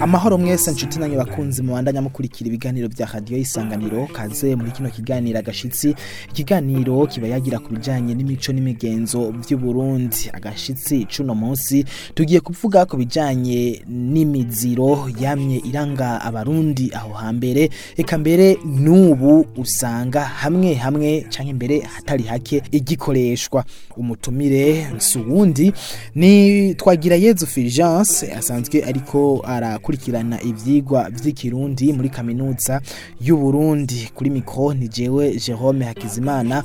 amahoro mwese nshuti nanyu bakunzi mubandanya mukurikira ibiganiro bya radiyo y'isanganiro kaze muri kino kiganiro agashyitsi ikiganiro kiba yagira ku bijyanye n'imico n'imigenzo by'u Burundi agashyitsi cuno munsi tugiye kuvuga ku bijyanye n'imiziro yamye iranga abarundi aho hambere reka mbere n'ubu usanga hamwe hamwe cyangwa imbere hatari hake igikoreshwa umutumire si uwundi ni twagira yezu firijanse asanzwe ariko arakurikira gukurikirana ibyigwa by'ikirundi muri kaminuza y'u Burundi kuri mikoro ni jewe Jerome Hakizimana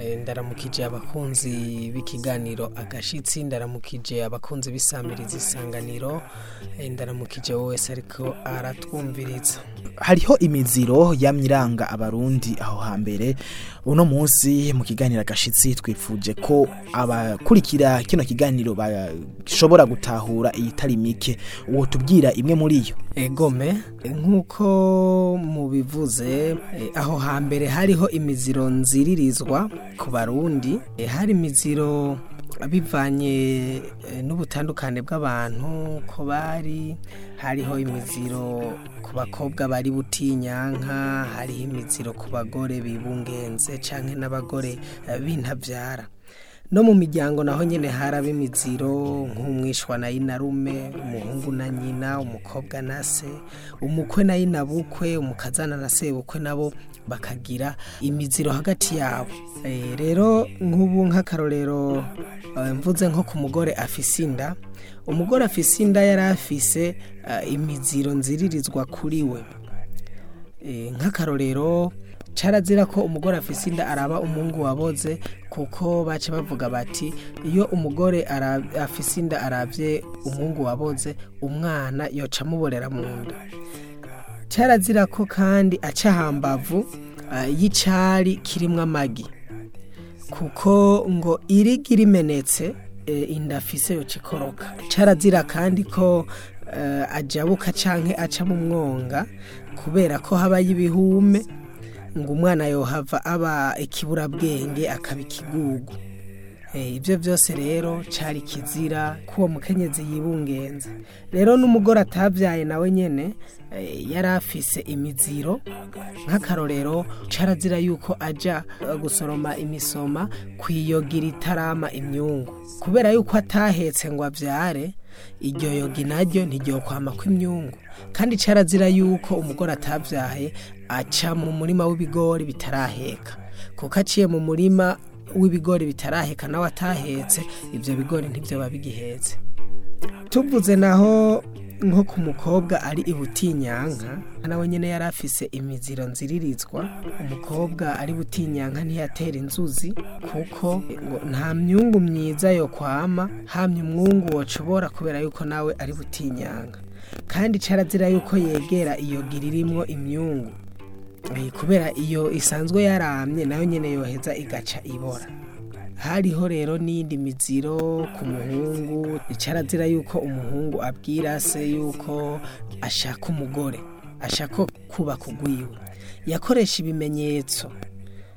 eh, ndaramukije abakunzi b'ikiganiro agashyitsi ndaramukije abakunzi b'isamiriza isanganiro eh, ndaramukije wowe wese ariko aratwumviriza hariho imiziro yamyiranga abarundi aho hambere uno munsi mu kiganiro agashitsi twifuje ko abakurikira kino kiganiro bashobora gutahura iyi tari mike uwo tubwira imwe muri yo egome nk'uko mubivuze eh, aho hambere hariho imiziro nziririzwa ku barundi eh, hari imiziro bivanye eh, n'ubutandukane bw'abantu ko bari hariho imiziro ku bakobwa bari butinyanka hariho imiziro ku bagore bibungenze cyangwa n'abagore eh, bintabyara no mu miryango naho nyine haraba imiziro nk'umwishwa na inarume umuhungu na nyina umukobwa na se umukwe na inabukwe umukazana na sebukwe nabo bakagira imiziro hagati yabo eh, rero nk'ubu nk'akarorero eh, mvuze nko ku mugore afise inda umugore afise inda yari afise eh, imiziro nziririzwa kuri we nk'akarorero carazira ko umugore afise inda araba umuhungu waboze kuko bace bavuga bati iyo umugore afise inda arabye umuhungu waboze umwana yoca amuborera mu nda carazira ko kandi aca hambavu ah, y'icari kirimo amagi kuko ngo irigi rimenetse eh, inda afise yoca ikoroka carazira kandi ko eh, ajabuka canke aca mu mwonga kubera ko habayo ibihume ngo umwana yohava aba ikiburabwenge akaba ikigugu eh, ibyo byose rero cyari kizira ko mukenyezi yibungenza rero n'umugore atabyaye nawe nyine eh, yari afise imiziro nk'akarorero cyarazira yuko ajya gusoroma imisoma kuyiyogira itarama imyungu kubera yuko atahetse ngo abyare iryo yoga naryo ntiryo kwama kw'imyungu kandi cyarazira yuko umugore atabyaye aca mu murima w'ibigori bitaraheka kuko aciye mu murima w'ibigori bitaraheka nawe atahetse ibyo bigori ntibyo bigihetse tuvuze naho nko ku mukobwa ari ibutinyanka nawe nyine yari afise imiziro nziririzwa umukobwa ari butinyanka ntiyatera inzuzi kuko nta myungu myiza yo kwama hamye umwungu washobora kubera yuko nawe ari butinyanka kandi cyarazira yuko yegera iyo giri irimo imyungu Eh, kubera iyo isanzwe yaramye nayo nyine yoheza igaca ibora hariho rero n'indi miziro ku muhungu icarazira yuko umuhungu abwira se yuko ashaka umugore ashaka kuba ugwiwe yakoresha ibimenyetso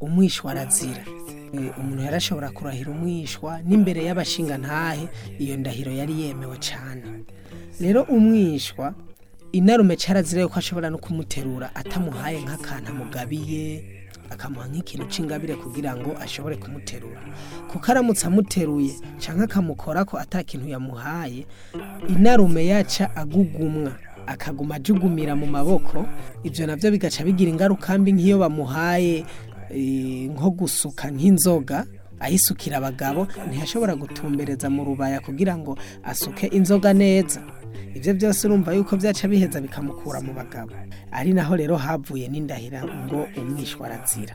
umwishwa arazira e, umuntu yarashobora kurahira umwishwa n'imbere y'abashinga ntahe iyo ndahiro yari yemewe cyane rero umwishwa inarume cyarazire ko ashobora no kumuterura atamuhaye nk'akantu amugabiye akamuha nk'ikintu cy'ingabire kugira ngo ashobore kumuterura kuko aramutse amuteruye cyangwa akamukora ko atakintu yamuhaye inarume yaca agugumwa akaguma ajugumira mu maboko ibyo nabyo bigaca bigira ingaruka mbi nk'iyo bamuhaye eh, nko gusuka nk'inzoga ayisukira abagabo ntiyashobora gutumbereza mu rubaya kugira ngo asuke inzoga neza ibyo byose urumva yuko byaca biheza bikamukura mu bagabo ari naho rero havuye n'indahira ngo umwishwarazira.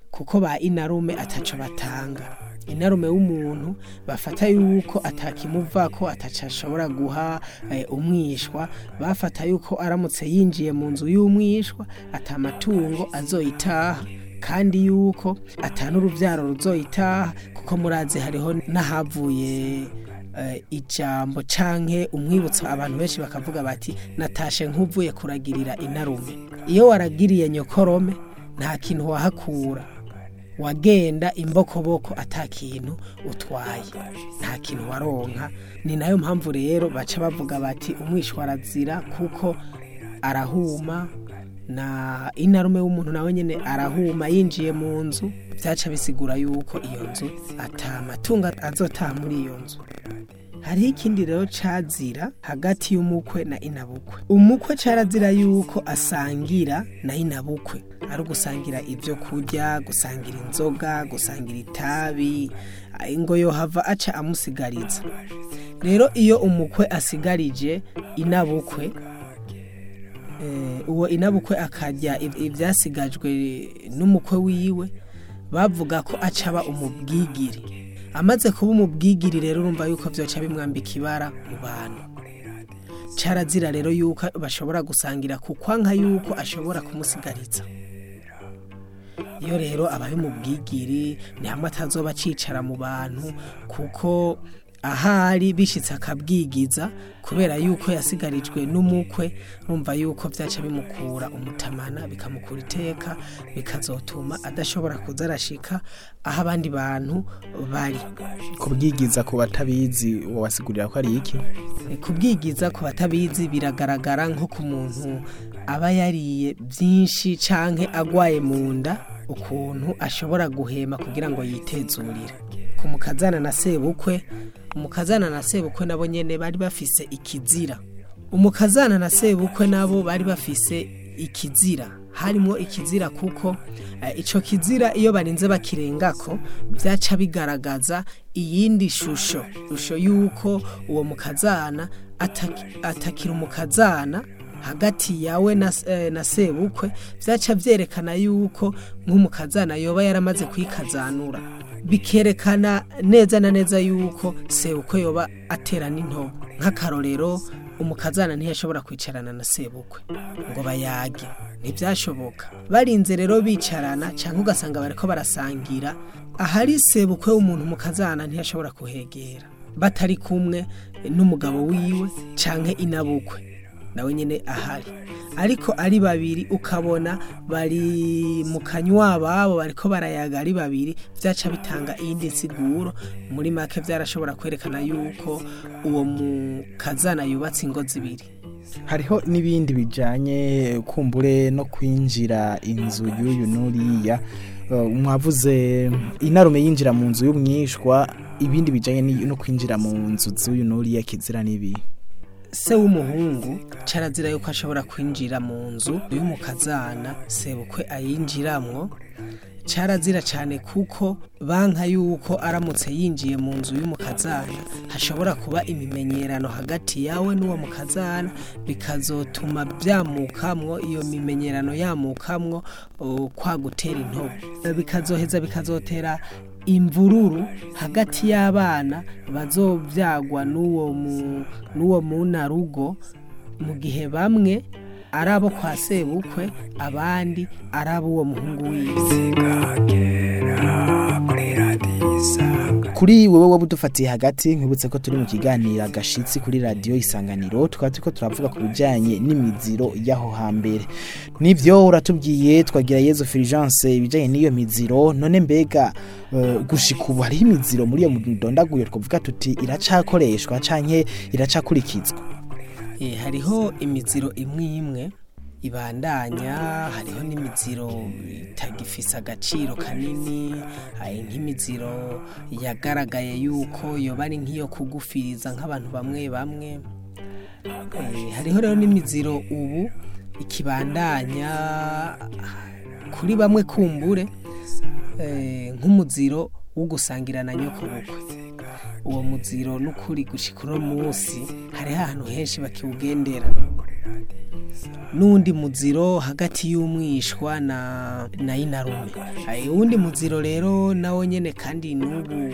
kuko ba inarume ataco batanga inarume w'umuntu bafata yuko atakimuva atakimuvako atacashobora guha eh, umwishwa bafata yuko aramutse yinjiye mu nzu y'umwishwa atamatungo azoyitaha kandi yuko atana atanurubyaro ruzoyitaha kuko murazi hariho n'ahavuye eh, ijambo canke umwibutso abantu benshi bakavuga bati natashe nk'uvuye kuragirira inarume iyo waragiriye nyokorome nta kintu wahakura wagenda imbokoboko ata kintu utwaye nta kintu waronka ni nayo mpamvu rero baca bavuga bati umwishwarazira kuko arahuma na inarume w'umuntu nawe nyine arahuma yinjiye mu nzu byaca bisigura yuko iyo nzu ata amatungo azota muri iyo nzu Hari ikindi rero cazira hagati y'umukwe na inabukwe umukwe carazira yuko asangira na inabukwe ari ugusangira ibyo kurya gusangira inzoga gusangira itabi ingo hava aca amusigariza rero iyo umukwe asigarije inabukwe eh, uwo inabukwe akajya ibyasigajwe n'umukwe wiwe bavuga ko acaba umubwigiri amaze kuba umubwigiri rero urumva yuko byoca bimwambika ibara mu bantu cyarazira rero yuko bashobora gusangira ku kwanka yuko ashobora kumusigariza iyo rero abaye umubwigiri ni hamwe atazoba acicara mu bantu kuko ahari bishitse akabwigiza kubera yuko yasigarijwe n'umukwe rumva yuko byaca bimukura umutamana bikamukura iteka bikazotuma adashobora kuza arashika aho abandi bantu bari kubwigiza ku batabizi wabasigurira ko ari iki kubwigiza ku batabizi biragaragara nko ku muntu aba yariye byinshi canke agwaye mu nda ukuntu ashobora guhema kugira ngo yitezurire ku mukazana na sebukwe umukazana na sebukwe nabo nyene bari bafise ikizira umukazana na sebukwe nabo bari bafise ikizira harimo ikizira kuko eh, icyo kizira iyo barinze bakirenga ko byaca bigaragaza iyindi shusho shusho y'uko uwo mukazana atakira umukazana hagati yawe na eh, sebukwe byaca byerekana yuko nk'umukazana yoba yaramaze kwikazanura bikerekana neza na neza yuko sebukwe yoba atera into nk'akarorero umukazana ntiyashobora kwicarana na sebukwe ngo bayage ntibyashoboka barinze rero bicarana cyangwa ugasanga bariko barasangira ahari sebukwe w'umuntu umukazana ntiyashobora kuhegera batari kumwe n'umugabo wiwe cyangwa inabukwe nawe nyine ahari ariko ari babiri ukabona bari mu kanyuwababo bariko barayaga ari babiri byaca bitanga iyindi nsiguro muri make byarashobora kwerekana yuko uwo mukazana yubatse ingo zibiri hariho n'ibindi bijyanye kumbure no kwinjira inzu y'uyu n'uriya uh, mwavuze inarume yinjira mu nzu y'umwishwa ibindi bijyanye no kwinjira mu nzu z'uyu n'uriya kizira n'ibi se w'umuhungu carazira yuko ashobora kwinjira mu nzu y'umukazana sebukwe ayinjiramwo carazira cyane kuko banka yuko aramutse yinjiye mu nzu y'umukazana hashobora kuba imimenyerano hagati yawe n'uwo mukazana bikazotuma byamukamwo iyo mimenyerano yamukamwo uh, kwa gutera intobo bikazoheza bikazotera imvururu hagati y'abana bazobyagwa n'uwo munarugo mu gihe bamwe ari abo kwa sebukwe abandi ari uwo muhungu w'isi kuri wowe wowe udufatiye hagati nkwibutse ko turi mu kiganiro gashitsi kuri radiyo isanganiro tukaba turi ko turavuga ku bijyanye n'imiziro y'aho hambere nibyo uratubwiye twagira yezu firijanse ibijyanye n'iyo miziro none mbega eh, gushika ubu hariho imiziro muri iyo mudondaguye twavuga tuti iracakoreshwa cyangwa iracakurikizwa eh, hariho imiziro imwe imwe ibandanya hariho n'imiziro itagifise agaciro kanini hari nk'imiziro yagaragaye yuko yoba ari nk'iyo kugufiriza nk'abantu bamwe bamwe eh, hariho rero n'imiziro ubu ikibandanya kuri bamwe kumbure eh, nk'umuziro wo gusangira na nyokobukwe uwo muziro n'ukuri gushyikura munsi hariho ahantu henshi bakiwugendera n'undi muziro hagati y'umwishwa na na inarume uwundi muziro rero nawo nyine kandi n'ubu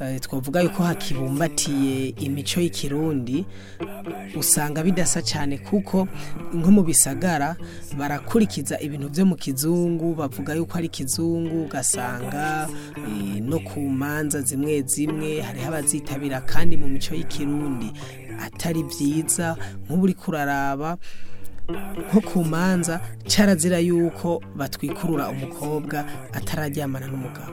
eh, twavuga yuko hakibumbatiye imico y'ikirundi usanga bidasa cyane kuko nko mu bisagara barakurikiza ibintu byo mu kizungu bavuga yuko ari kizungu ugasanga eh, no ku manza zimwe zimwe hariho abazitabira kandi mu mico y'ikirundi atari byiza nk'ubu kuraraba nko ku manza cyarazira yuko batwikurura umukobwa atarajyamana n'umugabo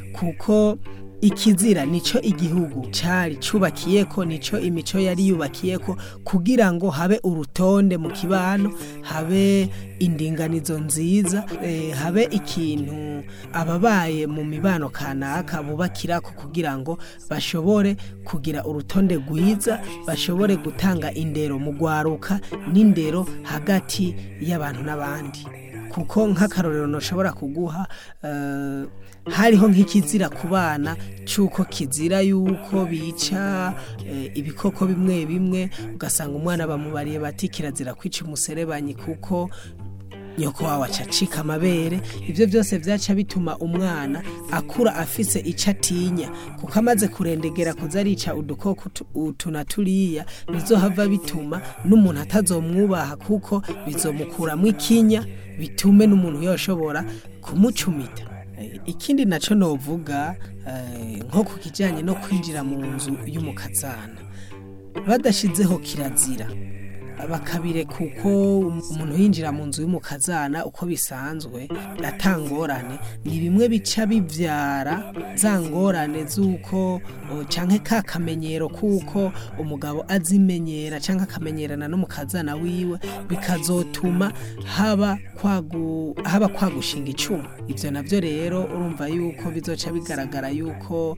kuko ikizira nicyo igihugu cari cubakiyeko nicyo imico yari yubakiyeko kugira ngo habe urutonde mu kibano habe indinganizo nziza eh, habe ikintu ababaye mu mibano kanaka bubakirako kugira ngo bashobore kugira urutonde rwiza bashobore gutanga indero mu gwaruka n'indero hagati y'abantu n'abandi kuko nk'akarorero ntushobora kuguha eh, hariho nk'ikizira ku bana cy'uko kizira y'uko bica eh, ibikoko bimwe bimwe ugasanga umwana bamubariye bati kirazira kwica umuserebanyi kuko nyoko wawe acacika amabere ibyo byose byaca bituma umwana akura afise icyo atinya kuko amaze kurendegera arica udukoko utu na turiya bizohava bituma n'umuntu atazomwubaha kuko bizomukuramo ikinya bitume n'umuntu yoshobora kumucumita ikindi nacyo novuga eh, nko ku kijyanye no kwinjira mu nzu y'umukazana badashyizeho kirazira bakabireka uko umuntu yinjira mu nzu y'umukazana uko bisanzwe atangorane ni bimwe bica bibyara za ngorane z'uko cyangwa ka kamenyero k'uko umugabo azimenyera cyangwa akamenyerana n'umukazana wiwe bikazotuma haba haba kwagushinga icumu ibyo nabyo rero urumva yuko bizoca bigaragara yuko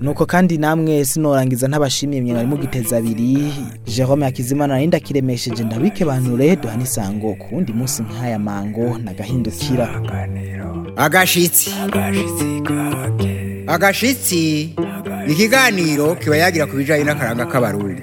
nuko kandi namwe sinorangiza ntabashimiye mwari mugiteza abiri Jerome Hakizimana narinda kiremesheje ndabike banure isango ku wundi munsi nk'aya mango nagahindukira agashitsi agashitsi ni ikiganiro kiba yagira ku bijyanye n'akaranga k'abarundi